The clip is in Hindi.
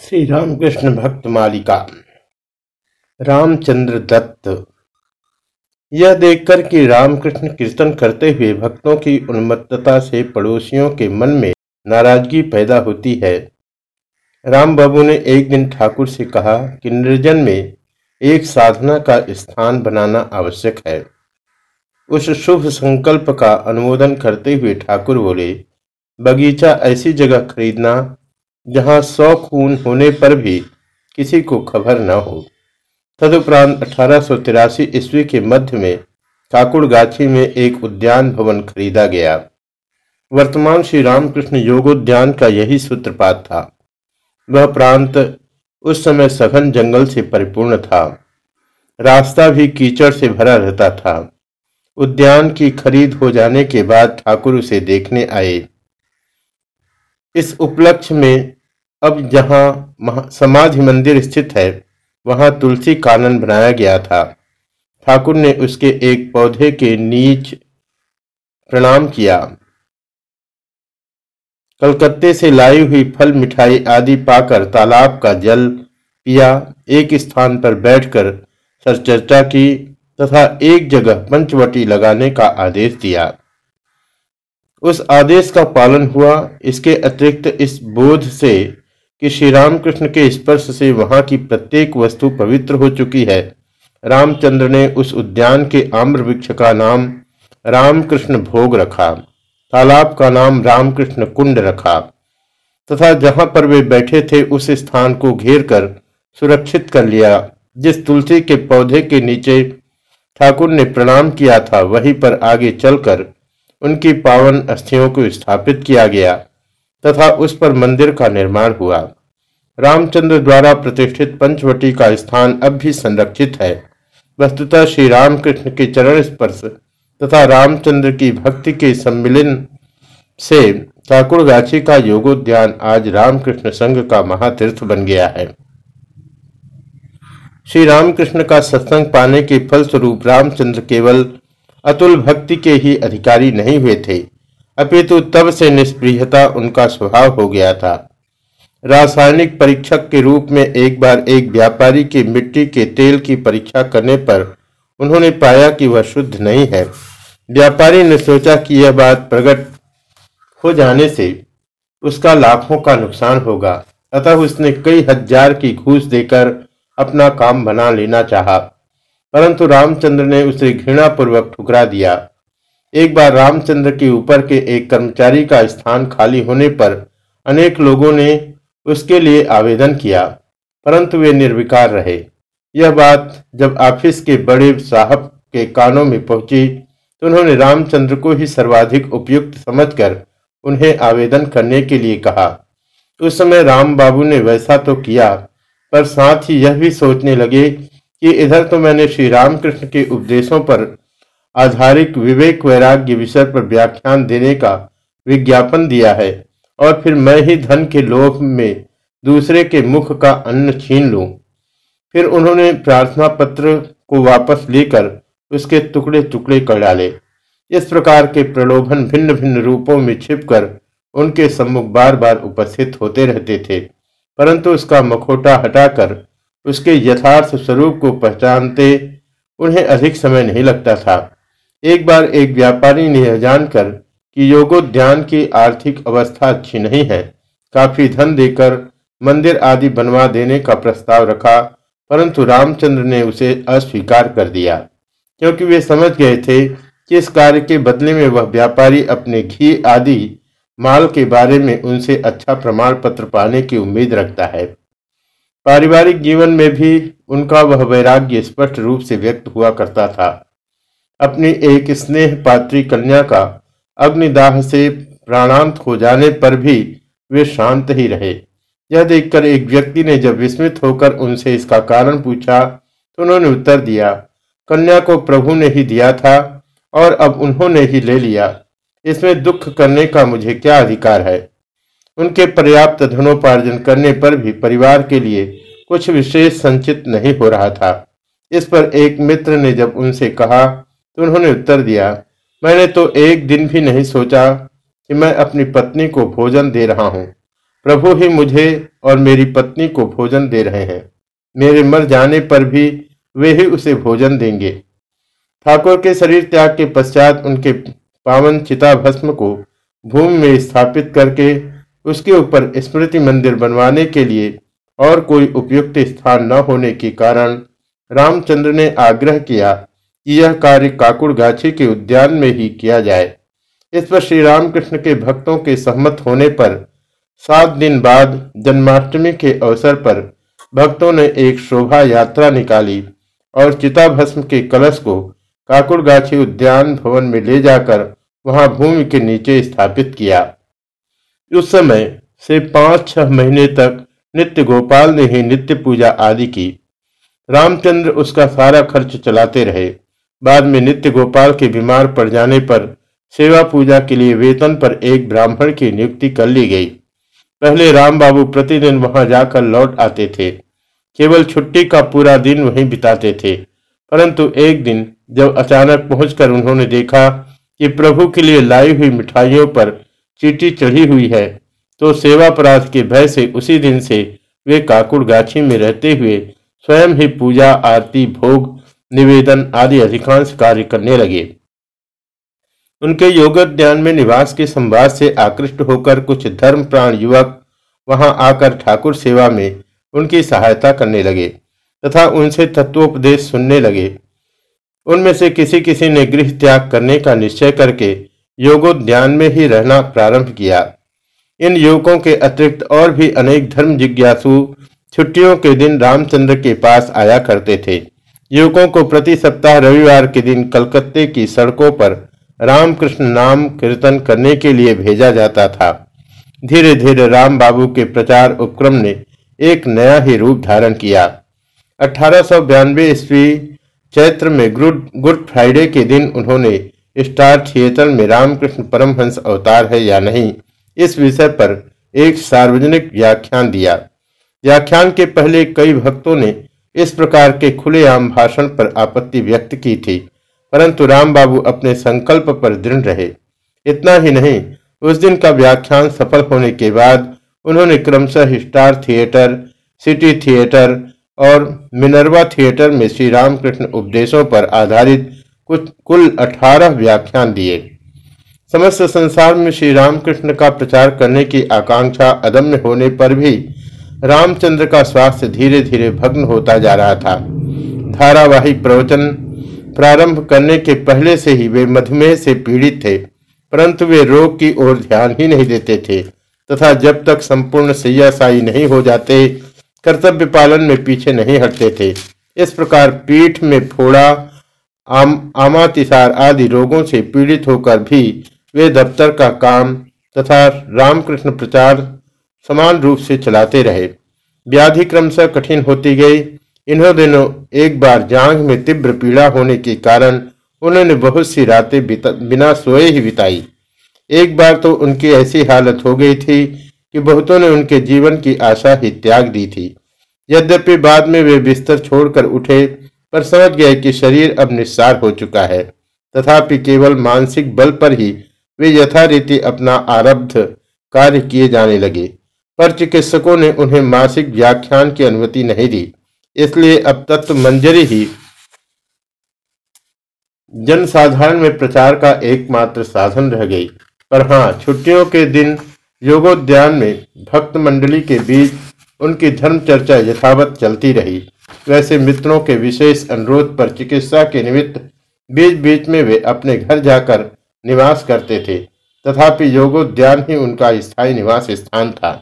श्री रामकृष्ण भक्त मालिका। रामचंद्र दत्त। यह देखकर कि रामकृष्ण कीर्तन करते हुए भक्तों की उन्मत्तता से पड़ोसियों के मन में नाराज़गी पैदा होती है। राम बाबू ने एक दिन ठाकुर से कहा कि निर्जन में एक साधना का स्थान बनाना आवश्यक है। उस शुभ संकल्प का अनुमोदन करते हुए ठाकुर बोले, बगीचा ऐसी जगह खरीदना जहाँ सौ खून होने पर भी किसी को खबर न हो। तदुपरांत अठारह ईस्वी के मध्य में ठाकुरगाछी में एक उद्यान भवन खरीदा गया। वर्तमान श्री रामकृष्ण योगोद्यान का यही सूत्रपात था। वह प्रांत उस समय सघन जंगल से परिपूर्ण था। रास्ता भी कीचड़ से भरा रहता था। उद्यान की खरीद हो जाने के बाद ठाकुर उसे देखने आए। इस उपलक्ष्य में अब जहाँ समाधि मंदिर स्थित है, वहाँ तुलसी कानन बनाया गया था। ठाकुर ने उसके एक पौधे के नीच प्रणाम किया। कलकत्ते से लाई हुई फल, मिठाई आदि पाकर तालाब का जल पिया। एक स्थान पर बैठकर सरचर्चा की तथा एक जगह पंचवटी लगाने का आदेश दिया। उस आदेश का पालन हुआ। इसके अतिरिक्त इस बोध से कि श्री रामकृष्ण के स्पर्श से वहाँ की प्रत्येक वस्तु पवित्र हो चुकी है। रामचंद्र ने उस उद्यान के आम्र वृक्ष का नाम रामकृष्ण भोग रखा। तालाब का नाम रामकृष्ण कुंड रखा। तथा जहाँ पर वे बैठे थे, उस स्थान को घेर कर सुरक्षित कर लिया। जिस तुलसी के पौधे के नीचे ठाकुर ने प्रणाम किया था, वहीं पर आगे चलकर उनकी पावन अस्थियों को स्थापित किया गया। तथा उस पर मंदिर का निर्माण हुआ। रामचंद्र द्वारा प्रतिष्ठित पंचवटी का स्थान अब भी संरक्षित है। वस्तुतः श्री रामकृष्ण के चरण स्पर्श तथा रामचंद्र की भक्ति के सम्मिलन से ठाकुरगाछी का योगोद्यान आज रामकृष्ण संघ का महातीर्थ बन गया है। श्री रामकृष्ण का सत्संग पाने के फलस्वरूप रामचंद्र केवल अतुल भक्ति के ही अधिकारी नहीं हुए थे। अपितु तब से निष्प्रियता उनका स्वभाव हो गया था। रासायनिक परीक्षक के रूप में एक बार एक व्यापारी की मिट्टी के तेल की परीक्षा करने पर उन्होंने पाया कि वह शुद्ध नहीं है। व्यापारी ने सोचा कि यह बात प्रकट हो जाने से उसका लाखों का नुकसान होगा। अतः उसने कई हज़ार की घूस देकर अपना काम बना लेना चाहा। परंतु रामचंद्र ने उसे घृणापूर्वक ठुकरा दिया। एक बार रामचंद्र के ऊपर के एक कर्मचारी का स्थान खाली होने पर अनेक लोगों ने उसके लिए आवेदन किया, परंतु वे निर्विकार रहे। यह बात जब ऑफ़िस के बड़े साहब के कानों में पहुँची तो उन्होंने रामचंद्र को ही सर्वाधिक उपयुक्त समझकर उन्हें आवेदन करने के लिए कहा। उस समय राम बाबू ने वैसा तो किया, पर साथ ही यह भी सोचने लगे कि इधर तो मैंने श्री रामकृष्ण के उपदेशों पर आधारित विवेक वैराग्य विषय पर व्याख्यान देने का विज्ञापन दिया है और फिर मैं ही धन के लोभ में दूसरे के मुख का अन्न छीन लूँ। फिर उन्होंने प्रार्थना पत्र को वापस लेकर उसके टुकड़े टुकड़े कर डाले। इस प्रकार के प्रलोभन भिन्न भिन्न रूपों में छिपकर उनके सम्मुख बार बार उपस्थित होते रहते थे। परंतु उसका मखोटा हटाकर उसके यथार्थ स्वरूप को पहचानते उन्हें अधिक समय नहीं लगता था। एक बार एक व्यापारी ने यह जानकर कि योगोद्यान की आर्थिक अवस्था अच्छी नहीं है, काफ़ी धन देकर मंदिर आदि बनवा देने का प्रस्ताव रखा, परंतु रामचंद्र ने उसे अस्वीकार कर दिया, क्योंकि वे समझ गए थे कि इस कार्य के बदले में वह व्यापारी अपने घी आदि माल के बारे में उनसे अच्छा प्रमाण पत्र पाने की उम्मीद रखता है। पारिवारिक जीवन में भी उनका वह वैराग्य स्पष्ट रूप से व्यक्त हुआ करता था। अपनी एक स्नेह पात्री कन्या का अग्निदाह से प्राणांत हो जाने पर भी वे शांत ही रहे। यह देखकर एक व्यक्ति ने जब विस्मित होकर उनसे इसका कारण पूछा तो उन्होंने उत्तर दिया, कन्या को प्रभु ने ही दिया था और अब उन्होंने ही ले लिया। इसमें दुख करने का मुझे क्या अधिकार है? उनके पर्याप्त धनोपार्जन करने पर भी परिवार के लिए कुछ विशेष संचित नहीं हो रहा था। इस पर एक मित्र ने जब उनसे कहा उन्होंने उत्तर दिया, मैंने तो एक दिन भी नहीं सोचा कि मैं अपनी पत्नी को भोजन दे रहा हूँ। प्रभु ही मुझे और मेरी पत्नी को भोजन दे रहे हैं। मेरे मर जाने पर भी वे ही उसे भोजन देंगे। ठाकुर के शरीर त्याग के पश्चात उनके पावन चिता भस्म को भूमि में स्थापित करके उसके ऊपर स्मृति मंदिर बनवाने के लिए और कोई उपयुक्त स्थान न होने के कारण रामचंद्र ने आग्रह किया कि यह कार्य काकुड़ गाछी के उद्यान में ही किया जाए। इस पर श्री रामकृष्ण के भक्तों के सहमत होने पर सात दिन बाद जन्माष्टमी के अवसर पर भक्तों ने एक शोभा यात्रा निकाली और चिताभस्म के कलश को काकुड़गाछी उद्यान भवन में ले जाकर वहाँ भूमि के नीचे स्थापित किया। उस समय से पाँच छह महीने तक नित्य गोपाल ने ही नित्य पूजा आदि की। रामचंद्र उसका सारा खर्च चलाते रहे। बाद में नित्य गोपाल के बीमार पड़ जाने पर सेवा पूजा के लिए वेतन पर एक ब्राह्मण की नियुक्ति कर ली गई। पहले राम बाबू प्रतिदिन वहाँ जाकर लौट आते थे। केवल छुट्टी का पूरा दिन वहीं बिताते थे। परंतु एक दिन जब अचानक पहुंचकर उन्होंने देखा कि प्रभु के लिए लाई हुई मिठाइयों पर चीटी चढ़ी हुई है तो सेवापराध के भय से उसी दिन से वे काकुड़ गाछी में रहते हुए स्वयं ही पूजा आरती भोग निवेदन आदि अधिकांश कार्य करने लगे। उनके योग में निवास के संवाद से आकृष्ट होकर कुछ धर्म प्राण युवक वहाँ आकर ठाकुर सेवा में उनकी सहायता करने लगे तथा उनसे तत्वोपदेश सुनने लगे। उनमें से किसी किसी ने गृह त्याग करने का निश्चय करके योगोद्यान में ही रहना प्रारंभ किया। इन युवकों के अतिरिक्त और भी अनेक धर्म जिज्ञासु छुट्टियों के दिन रामचंद्र के पास आया करते थे। युवकों को प्रति सप्ताह रविवार के दिन कलकत्ते की सड़कों पर रामकृष्ण नाम कीर्तन करने के लिए भेजा जाता था। धीरे धीरे राम बाबू के प्रचार उपक्रम ने एक नया ही रूप धारण किया। अठारह सौ ईस्वी चैत्र में गुड गुड फ्राइडे के दिन उन्होंने स्टार थिएटर में रामकृष्ण परमहंस अवतार है या नहीं, इस विषय पर एक सार्वजनिक व्याख्यान दिया। व्याख्यान के पहले कई भक्तों ने इस प्रकार के खुलेआम भाषण पर आपत्ति व्यक्त की थी, परंतु राम बाबू अपने संकल्प पर दृढ़ रहे। इतना ही नहीं, उस दिन का व्याख्यान सफल होने के बाद उन्होंने क्रमशः स्टार थिएटर, सिटी थिएटर और मिनरवा थिएटर में श्री रामकृष्ण उपदेशों पर आधारित कुछ कुल अठारह व्याख्यान दिए। समस्त संसार में श्री रामकृष्ण का प्रचार करने की आकांक्षा अदम्य होने पर भी रामचंद्र का स्वास्थ्य धीरे धीरे भग्न होता जा रहा था। धारावाहिक प्रवचन प्रारंभ करने के पहले से ही वे मधुमेह से पीड़ित थे, परंतु वे रोग की ओर ध्यान ही नहीं देते थे, तथा जब तक संपूर्ण सैयासाई नहीं हो जाते, कर्तव्य पालन में पीछे नहीं हटते थे। इस प्रकार पीठ में फोड़ा, आम, आमातिसार आदि रोगों से पीड़ित होकर भी वे दफ्तर का काम तथा रामकृष्ण प्रचार समान रूप से चलाते रहे। व्याधि क्रमशः कठिन होती गई। इन्हों दिनों एक बार जांग में तीव्र पीड़ा होने के कारण उन्होंने बहुत सी रातें बिना सोए ही बिताई। एक बार तो उनकी ऐसी हालत हो गई थी कि बहुतों ने उनके जीवन की आशा ही त्याग दी थी। यद्यपि बाद में वे बिस्तर छोड़कर उठे, पर समझ गए कि शरीर अब निस्सार हो चुका है। तथापि केवल मानसिक बल पर ही वे यथारीति अपना आरब्ध कार्य किए जाने लगे। पर चिकित्सकों ने उन्हें मासिक व्याख्यान की अनुमति नहीं दी। इसलिए अब तत्व मंजरी ही जनसाधारण में प्रचार का एकमात्र साधन रह गई। पर हाँ छुट्टियों के दिन योगोद्यान में भक्त मंडली के बीच उनकी धर्म चर्चा यथावत चलती रही। वैसे मित्रों के विशेष अनुरोध पर चिकित्सा के निमित्त बीच बीच में वे अपने घर जाकर निवास करते थे। तथापि योगोद्यान ही उनका स्थायी निवास स्थान था।